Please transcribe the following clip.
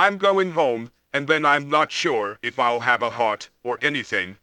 I'm going home, and then I'm not sure if I'll have a heart or anything.